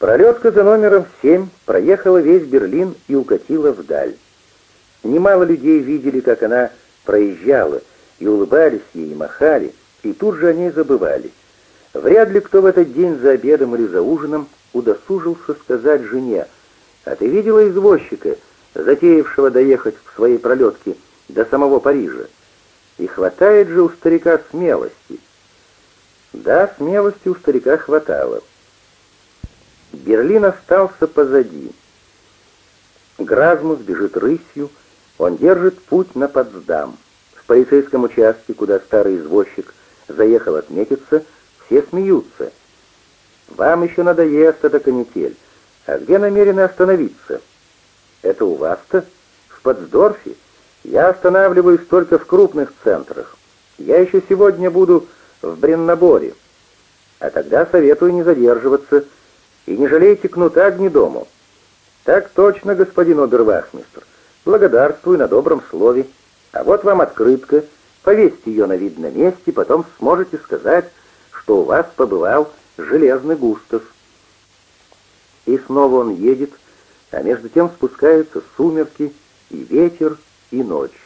Пролетка за номером 7 проехала весь Берлин и укатила вдаль. Немало людей видели, как она проезжала, и улыбались ей, и махали, и тут же о ней забывали. Вряд ли кто в этот день за обедом или за ужином удосужился сказать жене, «А ты видела извозчика, затеявшего доехать в своей пролетке до самого Парижа? И хватает же у старика смелости». Да, смелости у старика хватало. Берлин остался позади. Гразмус бежит рысью, он держит путь на Потсдам. В полицейском участке, куда старый извозчик заехал отметиться, все смеются. «Вам еще надоест эта канитель. А где намерены остановиться?» «Это у вас-то? В Потсдорфе? Я останавливаюсь только в крупных центрах. Я еще сегодня буду в Бреннаборе. А тогда советую не задерживаться и не жалейте кнута гнедому. Так точно, господин обервахмистр. Благодарствую на добром слове. А вот вам открытка. Повесьте ее на видном месте, потом сможете сказать, что у вас побывал железный Густав. И снова он едет, а между тем спускаются сумерки, и ветер, и ночь.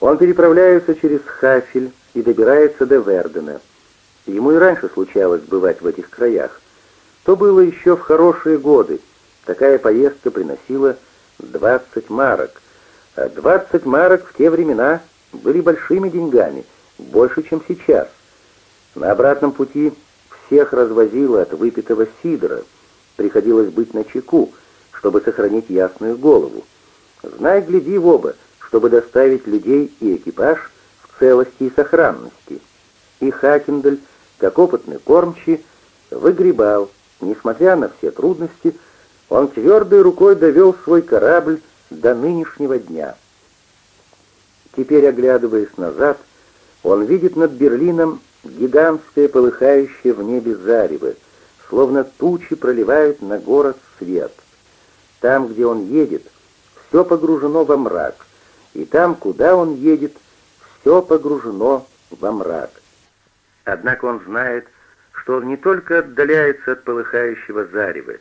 Он переправляется через Хафель и добирается до Вердена. Ему и раньше случалось бывать в этих краях. То было еще в хорошие годы. Такая поездка приносила 20 марок. А 20 марок в те времена были большими деньгами, больше, чем сейчас. На обратном пути всех развозило от выпитого сидра. Приходилось быть на чеку, чтобы сохранить ясную голову. Знай, гляди в оба, чтобы доставить людей и экипаж в целости и сохранности. И Хакендель, как опытный кормчий, выгребал, несмотря на все трудности, он твердой рукой довел свой корабль до нынешнего дня. Теперь, оглядываясь назад, он видит над Берлином гигантское полыхающее в небе зарево, словно тучи проливают на город свет. Там, где он едет, все погружено во мрак, и там, куда он едет, все погружено во мрак. Однако он знает, что он не только отдаляется от полыхающего зарева,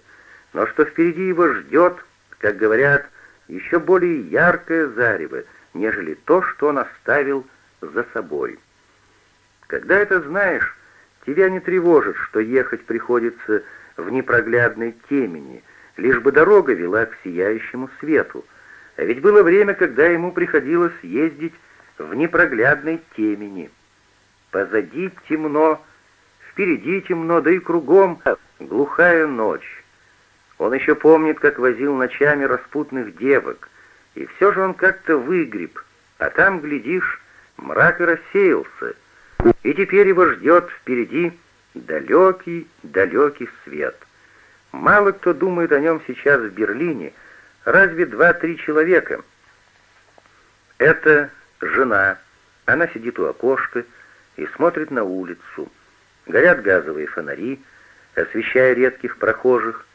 но что впереди его ждет, как говорят, еще более яркое зарево, нежели то, что он оставил за собой. Когда это знаешь, тебя не тревожит, что ехать приходится в непроглядной темени, лишь бы дорога вела к сияющему свету. А ведь было время, когда ему приходилось ездить в непроглядной темени. Позади темно, впереди темно, да и кругом глухая ночь. Он еще помнит, как возил ночами распутных девок, и все же он как-то выгреб, а там, глядишь, мрак и рассеялся, и теперь его ждет впереди далекий, далекий свет. Мало кто думает о нем сейчас в Берлине, разве два-три человека. Это жена, она сидит у окошка и смотрит на улицу. Горят газовые фонари, освещая редких прохожих.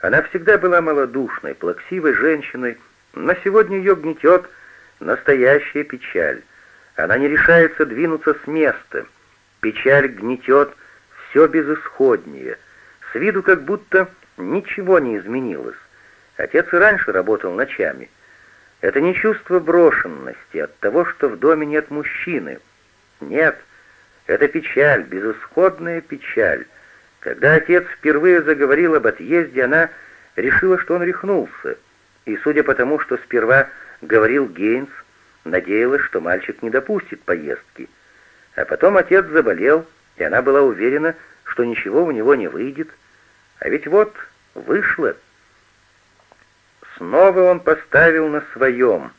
Она всегда была малодушной, плаксивой женщиной, но сегодня ее гнетет настоящая печаль. Она не решается двинуться с места. Печаль гнетет все безысходнее. С виду как будто ничего не изменилось. Отец и раньше работал ночами. Это не чувство брошенности от того, что в доме нет мужчины. Нет, это печаль, безысходная печаль. Когда отец впервые заговорил об отъезде, она решила, что он рехнулся, и, судя по тому, что сперва говорил Гейнс, надеялась, что мальчик не допустит поездки. А потом отец заболел, и она была уверена, что ничего у него не выйдет. А ведь вот вышло. Снова он поставил на своем.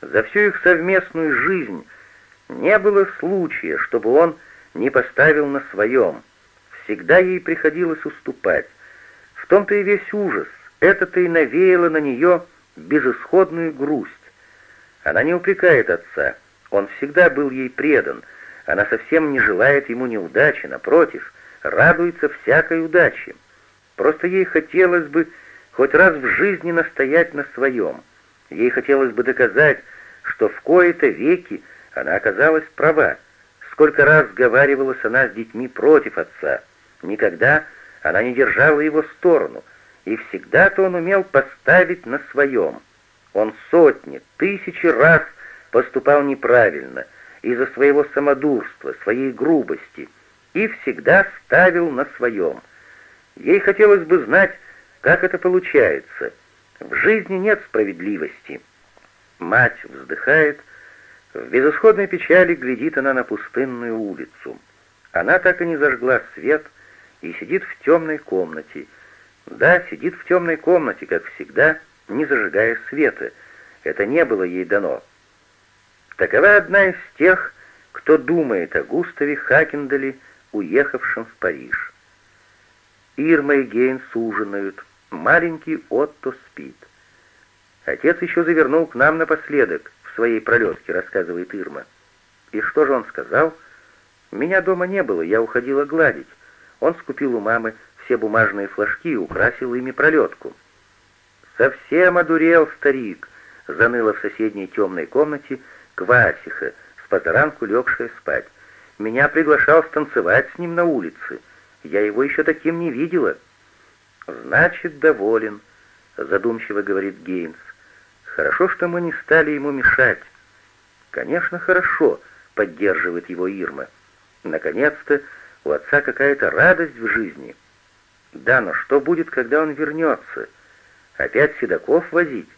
За всю их совместную жизнь не было случая, чтобы он не поставил на своем. Всегда ей приходилось уступать. В том-то и весь ужас. Это-то и навеяло на нее безысходную грусть. Она не упрекает отца. Он всегда был ей предан. Она совсем не желает ему неудачи, напротив, радуется всякой удаче. Просто ей хотелось бы хоть раз в жизни настоять на своем. Ей хотелось бы доказать, что в кои-то веки она оказалась права. Сколько раз говаривалась она с детьми против отца. Никогда она не держала его сторону, и всегда-то он умел поставить на своем. Он сотни, тысячи раз поступал неправильно из-за своего самодурства, своей грубости, и всегда ставил на своем. Ей хотелось бы знать, как это получается. В жизни нет справедливости. Мать вздыхает, в безысходной печали глядит она на пустынную улицу. Она так и не зажгла свет и сидит в темной комнате. Да, сидит в темной комнате, как всегда, не зажигая света. Это не было ей дано. Такова одна из тех, кто думает о Густаве Хакендале, уехавшем в Париж. Ирма и Гейнс ужинают, маленький Отто спит. Отец еще завернул к нам напоследок своей пролетке, рассказывает Ирма. И что же он сказал? Меня дома не было, я уходила гладить. Он скупил у мамы все бумажные флажки и украсил ими пролетку. «Совсем одурел старик», — заныла в соседней темной комнате Квасиха, с позаранку легшая спать. «Меня приглашал станцевать с ним на улице. Я его еще таким не видела». «Значит, доволен», — задумчиво говорит Гейнс. «Хорошо, что мы не стали ему мешать». «Конечно, хорошо», — поддерживает его Ирма. «Наконец-то у отца какая-то радость в жизни». «Да, но что будет, когда он вернется? Опять седаков возить?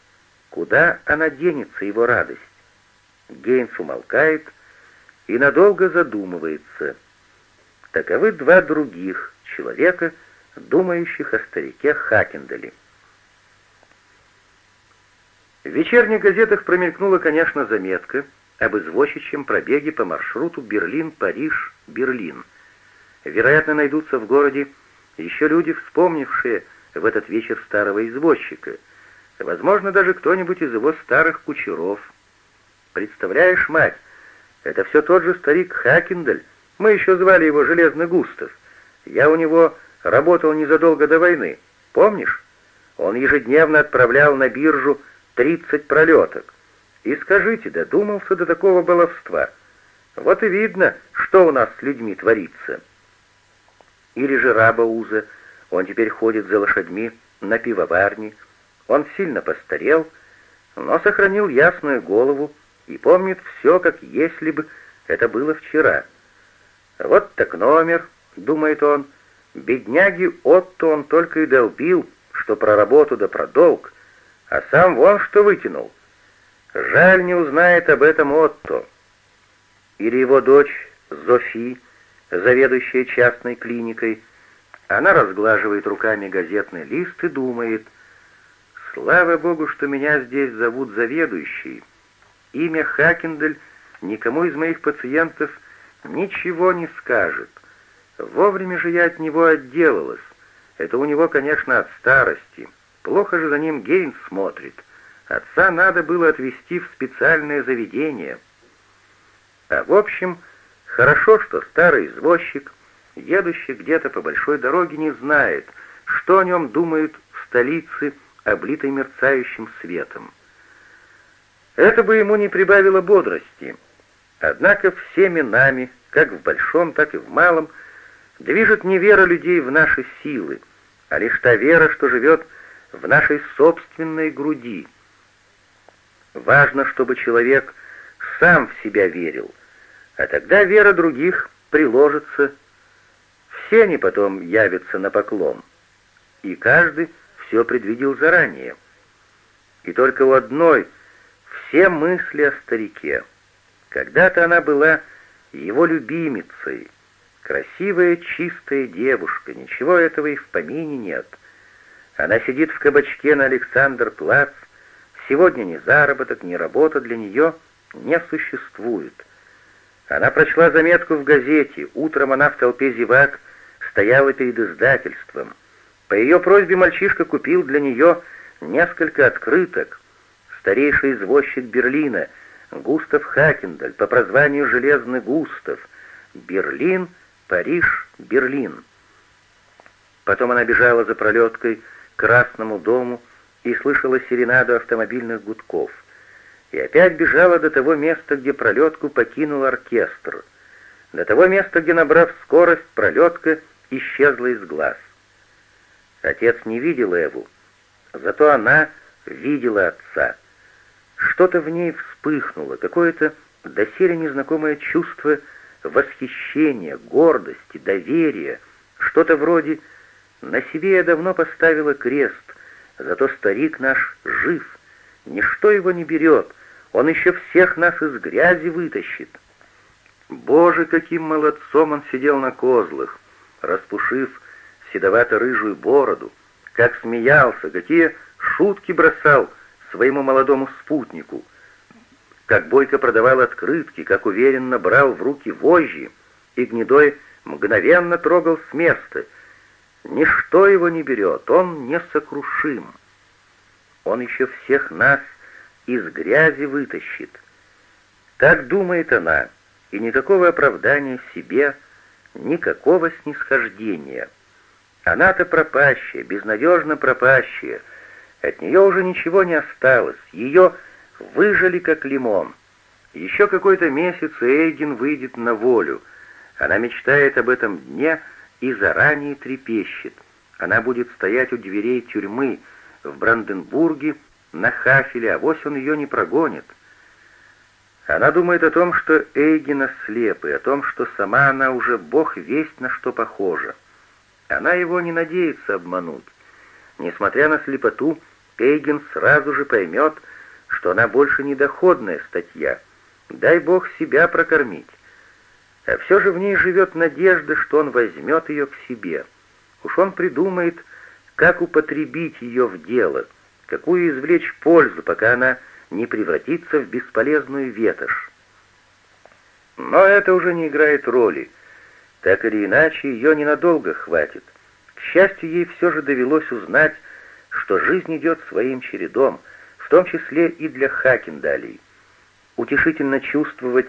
Куда она денется, его радость?» Гейнс умолкает и надолго задумывается. Таковы два других человека, думающих о старике Хакендале. В вечерних газетах промелькнула, конечно, заметка об извозчичьем пробеге по маршруту Берлин-Париж-Берлин. Вероятно, найдутся в городе еще люди, вспомнившие в этот вечер старого извозчика. Возможно, даже кто-нибудь из его старых кучеров. Представляешь, мать, это все тот же старик Хакендаль. Мы еще звали его Железный Густав. Я у него работал незадолго до войны. Помнишь? Он ежедневно отправлял на биржу 30 пролеток. И скажите, додумался до такого баловства. Вот и видно, что у нас с людьми творится. Или же раба Уза, он теперь ходит за лошадьми на пивоварне. Он сильно постарел, но сохранил ясную голову и помнит все, как если бы это было вчера. Вот так номер, думает он, бедняги Отто он только и долбил, что про работу да про долг, а сам вон что вытянул. Жаль, не узнает об этом Отто. Или его дочь Зофи, заведующая частной клиникой. Она разглаживает руками газетный лист и думает, «Слава Богу, что меня здесь зовут заведующий. Имя Хакендель никому из моих пациентов ничего не скажет. Вовремя же я от него отделалась. Это у него, конечно, от старости. Плохо же за ним Гейнс смотрит. Отца надо было отвезти в специальное заведение. А в общем, хорошо, что старый извозчик, едущий где-то по большой дороге, не знает, что о нем думают в столице, облитой мерцающим светом. Это бы ему не прибавило бодрости. Однако всеми нами, как в большом, так и в малом, движет не вера людей в наши силы, а лишь та вера, что живет в нашей собственной груди. Важно, чтобы человек сам в себя верил, а тогда вера других приложится. Все они потом явятся на поклон, и каждый все предвидел заранее. И только у одной — все мысли о старике. Когда-то она была его любимицей, красивая, чистая девушка, ничего этого и в помине нет. Она сидит в кабачке на Александр-Плац, сегодня ни заработок, ни работа для нее не существует. Она прочла заметку в газете, утром она в толпе зевак стояла перед издательством. По ее просьбе мальчишка купил для нее несколько открыток, старейший извозчик Берлина, Густав Хакендаль, по прозванию Железный Густав, Берлин, Париж, Берлин. Потом она бежала за пролеткой Красному дому и слышала серенаду автомобильных гудков. И опять бежала до того места, где пролетку покинул оркестр. До того места, где, набрав скорость, пролетка исчезла из глаз. Отец не видел Эву, зато она видела отца. Что-то в ней вспыхнуло, какое-то доселе незнакомое чувство восхищения, гордости, доверия, что-то вроде «на себе я давно поставила крест, зато старик наш жив, ничто его не берет, он еще всех нас из грязи вытащит». Боже, каким молодцом он сидел на козлах, распушив седовато-рыжую бороду, как смеялся, какие шутки бросал своему молодому спутнику, как Бойко продавал открытки, как уверенно брал в руки вожжи, и гнедой мгновенно трогал с места. Ничто его не берет, он несокрушим. Он еще всех нас из грязи вытащит. Так думает она, и никакого оправдания себе, никакого снисхождения. Она-то пропащая, безнадежно пропащая, от нее уже ничего не осталось, ее выжили как лимон. Еще какой-то месяц Эйген выйдет на волю. Она мечтает об этом дне и заранее трепещет. Она будет стоять у дверей тюрьмы в Бранденбурге на Хафеле, а вось он ее не прогонит. Она думает о том, что Эйген ослеп, и о том, что сама она уже бог весть на что похожа. Она его не надеется обмануть. Несмотря на слепоту, Эйген сразу же поймет, что она больше не доходная статья. Дай бог себя прокормить. А все же в ней живет надежда, что он возьмет ее к себе. Уж он придумает, как употребить ее в дело, какую извлечь пользу, пока она не превратится в бесполезную ветошь. Но это уже не играет роли. Так или иначе, ее ненадолго хватит. К счастью, ей все же довелось узнать, что жизнь идет своим чередом, в том числе и для Хакендалей. Утешительно чувствовать,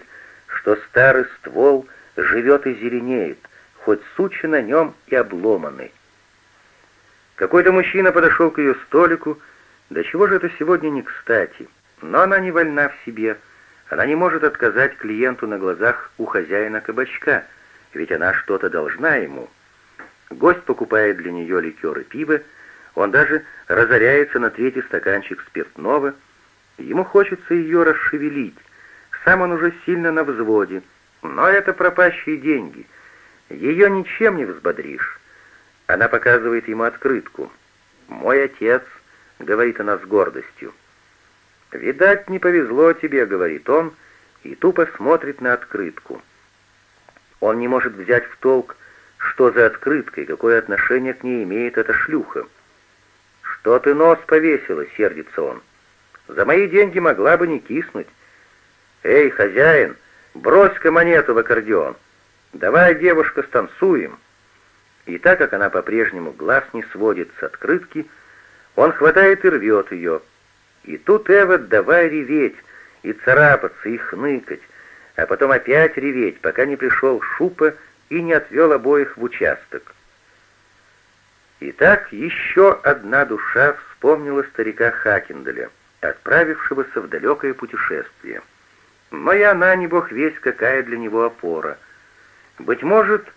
что старый ствол живет и зеленеет, хоть сучи на нем и обломаны. Какой-то мужчина подошел к ее столику, да чего же это сегодня не кстати, но она не вольна в себе, она не может отказать клиенту на глазах у хозяина кабачка, ведь она что-то должна ему. Гость покупает для нее ликер и пиво, он даже разоряется на третий стаканчик спиртного. Ему хочется ее расшевелить. Сам он уже сильно на взводе. Но это пропащие деньги. Ее ничем не взбодришь. Она показывает ему открытку. «Мой отец», — говорит она с гордостью. «Видать, не повезло тебе», — говорит он, и тупо смотрит на открытку. Он не может взять в толк, что за открытка и какое отношение к ней имеет эта шлюха. «Что ты нос повесила?» — сердится он. «За мои деньги могла бы не киснуть». «Эй, хозяин, брось-ка монету в аккордеон. Давай, девушка, станцуем». И так как она по-прежнему глаз не сводит с открытки, он хватает и рвет ее. И тут Эва давай реветь, и царапаться, и хныкать, а потом опять реветь, пока не пришел Шупа и не отвел обоих в участок. Итак, еще одна душа вспомнила старика Хакенделя, отправившегося в далекое путешествие. Но и она, не бог весь, какая для него опора. Быть может,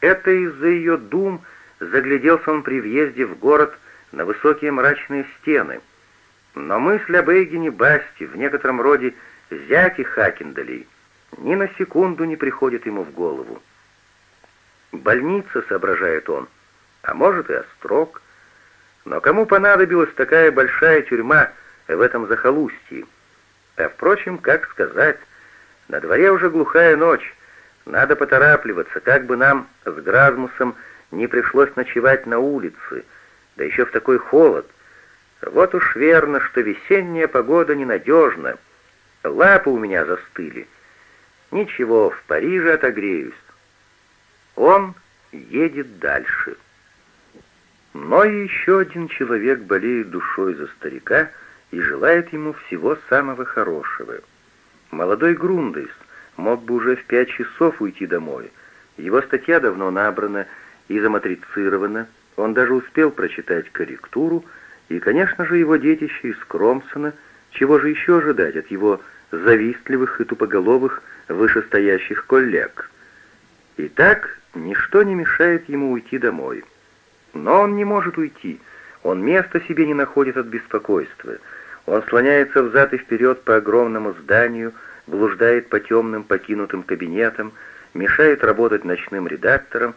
это из-за ее дум загляделся он при въезде в город на высокие мрачные стены. Но мысль об Эйгене Басти, в некотором роде зяке Хакендалей, ни на секунду не приходит ему в голову. «Больница», — соображает он, — а может и острог. Но кому понадобилась такая большая тюрьма в этом захолустье? А впрочем, как сказать, на дворе уже глухая ночь, надо поторапливаться, как бы нам с Гразмусом не пришлось ночевать на улице, да еще в такой холод. Вот уж верно, что весенняя погода ненадежна. Лапы у меня застыли. Ничего, в Париже отогреюсь. Он едет дальше. Но еще один человек болеет душой за старика и желает ему всего самого хорошего. Молодой Грундейс мог бы уже в пять часов уйти домой. Его статья давно набрана и заматрицирована, он даже успел прочитать корректуру, и, конечно же, его детище из Кромсона, чего же еще ожидать от его завистливых и тупоголовых вышестоящих коллег. Итак, ничто не мешает ему уйти домой. Но он не может уйти, он места себе не находит от беспокойства. Он слоняется взад и вперед по огромному зданию, блуждает по темным покинутым кабинетам, мешает работать ночным редакторам,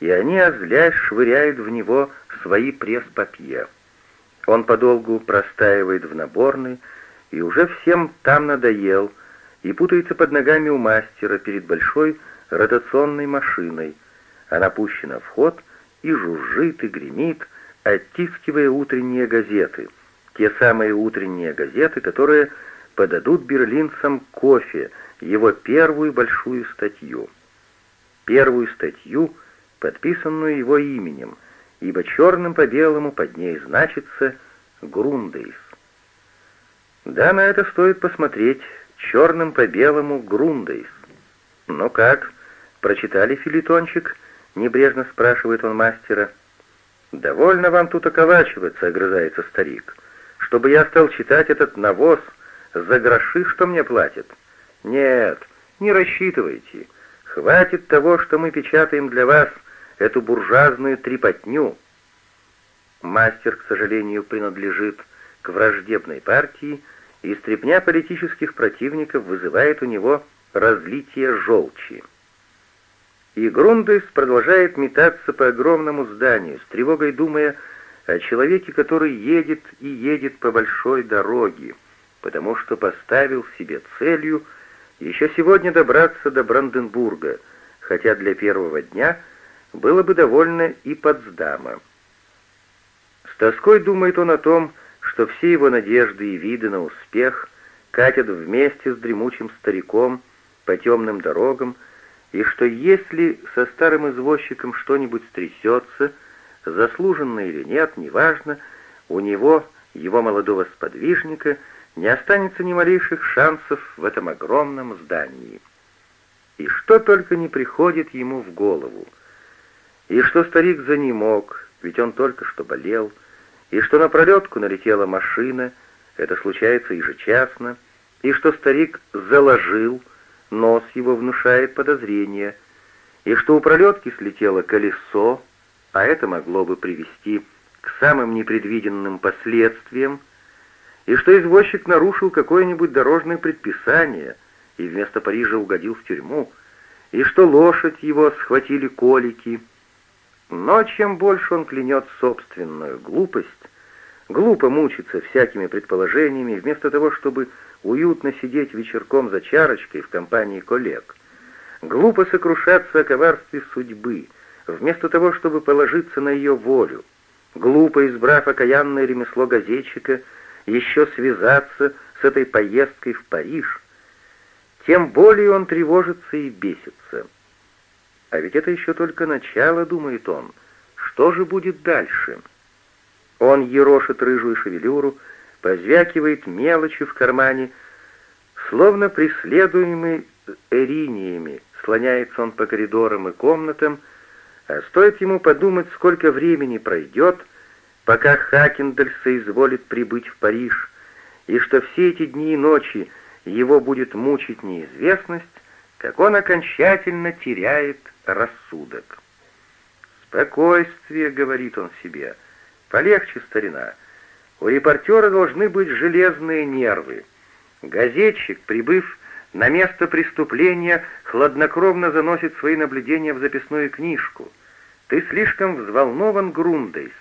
и они, озлясь, швыряют в него свои пресс-папье. Он подолгу простаивает в наборной, и уже всем там надоел, и путается под ногами у мастера перед большой ротационной машиной. Она пущена в ход и жужжит и гремит, оттискивая утренние газеты, те самые утренние газеты, которые подадут берлинцам кофе, его первую большую статью. Первую статью, подписанную его именем, ибо черным по белому под ней значится «Грундейс». Да, на это стоит посмотреть, черным по белому «Грундейс». «Ну как, прочитали филитончик?» — небрежно спрашивает он мастера. «Довольно вам тут околачиваться», — огрызается старик. «Чтобы я стал читать этот навоз за гроши, что мне платят? Нет, не рассчитывайте. Хватит того, что мы печатаем для вас, эту буржуазную трепотню». Мастер, к сожалению, принадлежит к враждебной партии, и стрепня политических противников вызывает у него разлитие желчи. И Грундес продолжает метаться по огромному зданию, с тревогой думая о человеке, который едет и едет по большой дороге, потому что поставил себе целью еще сегодня добраться до Бранденбурга, хотя для первого дня было бы довольно и Потсдама. С тоской думает он о том, что все его надежды и виды на успех катят вместе с дремучим стариком по темным дорогам, и что если со старым извозчиком что-нибудь стрясется, заслуженно или нет, неважно, у него, его молодого сподвижника, не останется ни малейших шансов в этом огромном здании. И что только не приходит ему в голову. И что старик за ним мог, ведь он только что болел, и что на пролетку налетела машина, это случается ежечасно, и что старик заложил, нос его внушает подозрение, и что у пролетки слетело колесо, а это могло бы привести к самым непредвиденным последствиям, и что извозчик нарушил какое-нибудь дорожное предписание и вместо Парижа угодил в тюрьму, и что лошадь его схватили колики. Но чем больше он клянет собственную глупость, глупо мучиться всякими предположениями, вместо того, чтобы уютно сидеть вечерком за чарочкой в компании коллег. Глупо сокрушаться о коварстве судьбы, вместо того, чтобы положиться на ее волю. Глупо, избрав окаянное ремесло газетчика, еще связаться с этой поездкой в Париж. Тем более он тревожится и бесится. А ведь это еще только начало, думает он. Что же будет дальше? Он ерошит рыжую шевелюру, позвякивает мелочью в кармане, словно преследуемый эриниями, слоняется он по коридорам и комнатам, а стоит ему подумать, сколько времени пройдет, пока Хакендель соизволит прибыть в Париж, и что все эти дни и ночи его будет мучить неизвестность, как он окончательно теряет рассудок. «Спокойствие», — говорит он себе, — «полегче, старина». У репортера должны быть железные нервы. Газетчик, прибыв на место преступления, хладнокровно заносит свои наблюдения в записную книжку. Ты слишком взволнован, Грундейс.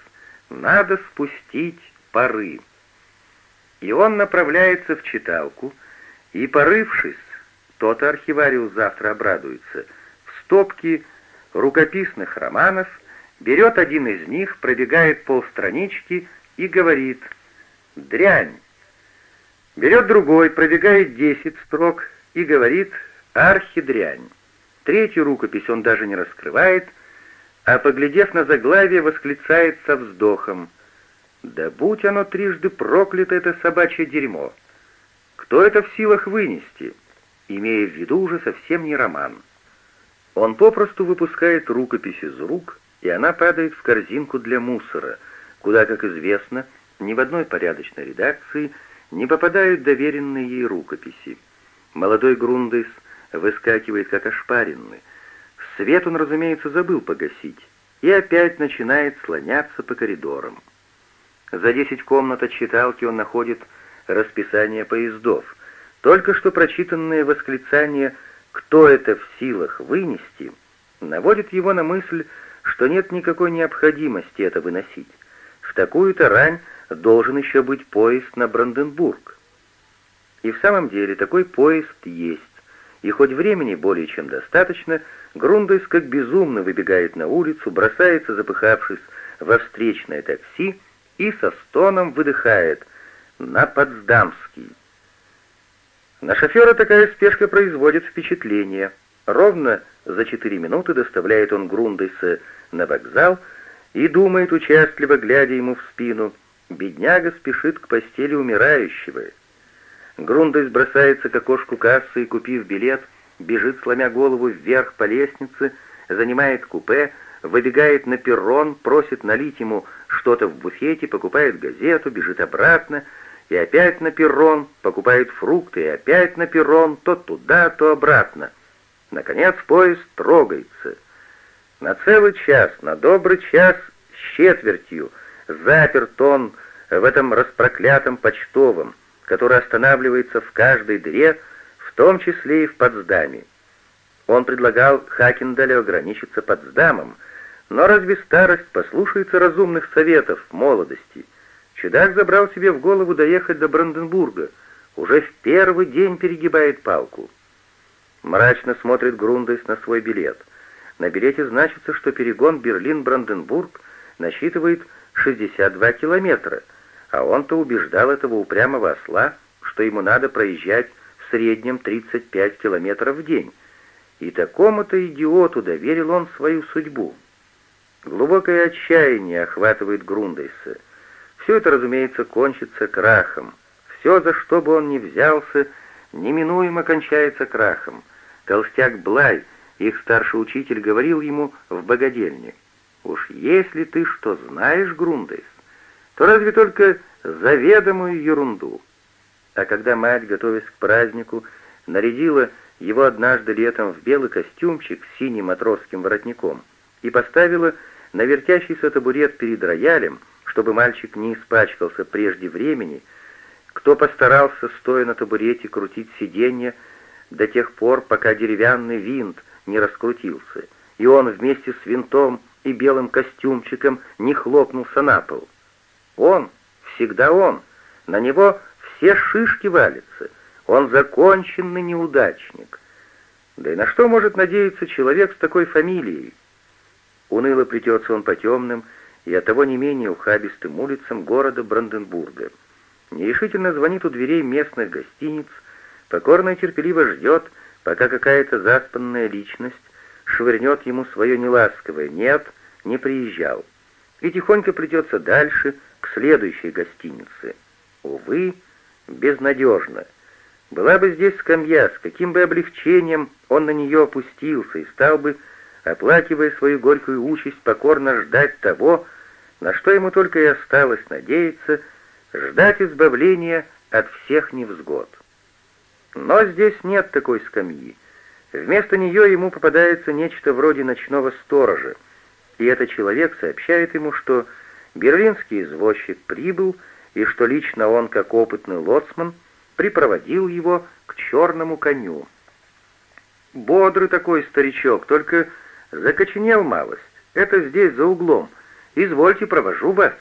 Надо спустить пары. И он направляется в читалку, и, порывшись, тот архивариус завтра обрадуется, в стопке рукописных романов, берет один из них, пробегает полстранички и говорит «дрянь». Берет другой, пробегает десять строк и говорит «архидрянь». Третью рукопись он даже не раскрывает, а, поглядев на заглавие, восклицает со вздохом «Да будь оно трижды проклято, это собачье дерьмо! Кто это в силах вынести?» имея в виду уже совсем не роман. Он попросту выпускает рукопись из рук, и она падает в корзинку для мусора — куда, как известно, ни в одной порядочной редакции не попадают доверенные ей рукописи. Молодой Грундес выскакивает как ошпаренный. Свет он, разумеется, забыл погасить. и опять начинает слоняться по коридорам. За десять комнат от читалки он находит расписание поездов. Только что прочитанное восклицание «Кто это в силах вынести?» наводит его на мысль, что нет никакой необходимости это выносить. В такую-то рань должен еще быть поезд на Бранденбург. И в самом деле такой поезд есть, и хоть времени более чем достаточно, Грундойс как безумно выбегает на улицу, бросается, запыхавшись, во встречное такси и со стоном выдыхает на Потсдамский. На шофера такая спешка производит впечатление. Ровно за четыре минуты доставляет он Грундойса на вокзал и думает, участливо глядя ему в спину, бедняга спешит к постели умирающего. Грундойс бросается к окошку кассы и, купив билет, бежит, сломя голову вверх по лестнице, занимает купе, выбегает на перрон, просит налить ему что-то в буфете, покупает газету, бежит обратно, и опять на перрон, покупает фрукты, и опять на перрон, то туда, то обратно. Наконец поезд трогается. На целый час, на добрый час с четвертью заперт он в этом распроклятом почтовом, который останавливается в каждой дыре, в том числе и в Потсдаме. Он предлагал Хакендалю ограничиться Потсдамом, но разве старость послушается разумных советов молодости? Чудак забрал себе в голову доехать до Бранденбурга, уже в первый день перегибает палку. Мрачно смотрит Грундес на свой билет. На билете значится, что перегон Берлин-Бранденбург насчитывает 62 километра, а он-то убеждал этого упрямого осла, что ему надо проезжать в среднем 35 километров в день. И такому-то идиоту доверил он свою судьбу. Глубокое отчаяние охватывает Грундейса. Все это, разумеется, кончится крахом. Все, за что бы он ни взялся, неминуемо кончается крахом. Толстяк Блай, их старший учитель, говорил ему в богадельне, «Уж если ты что знаешь, Грундейс, то разве только заведомую ерунду». А когда мать, готовясь к празднику, нарядила его однажды летом в белый костюмчик с синим матросским воротником и поставила на вертящийся табурет перед роялем, чтобы мальчик не испачкался прежде времени, кто постарался, стоя на табурете, крутить сиденье до тех пор, пока деревянный винт не раскрутился, и он вместе с винтом и белым костюмчиком не хлопнулся на пол. Он, всегда он, на него все шишки валятся, он законченный неудачник. Да и на что может надеяться человек с такой фамилией? Уныло плетется он по темным и оттого не менее ухабистым улицам города Бранденбурга. Нерешительно звонит у дверей местных гостиниц, покорно и терпеливо ждет, пока какая-то заспанная личность швырнет ему свое неласковое «нет», не приезжал, и тихонько плетется дальше, следующей гостинице. Увы, безнадежно. Была бы здесь скамья, с каким бы облегчением он на нее опустился и стал бы, оплакивая свою горькую участь, покорно ждать того, на что ему только и осталось надеяться, ждать избавления от всех невзгод. Но здесь нет такой скамьи. Вместо нее ему попадается нечто вроде ночного сторожа, и этот человек сообщает ему, что берлинский извозчик прибыл, и что лично он, как опытный лоцман, припроводил его к черному коню. Бодрый такой старичок, только закоченел малость. Это здесь, за углом. Извольте, провожу вас».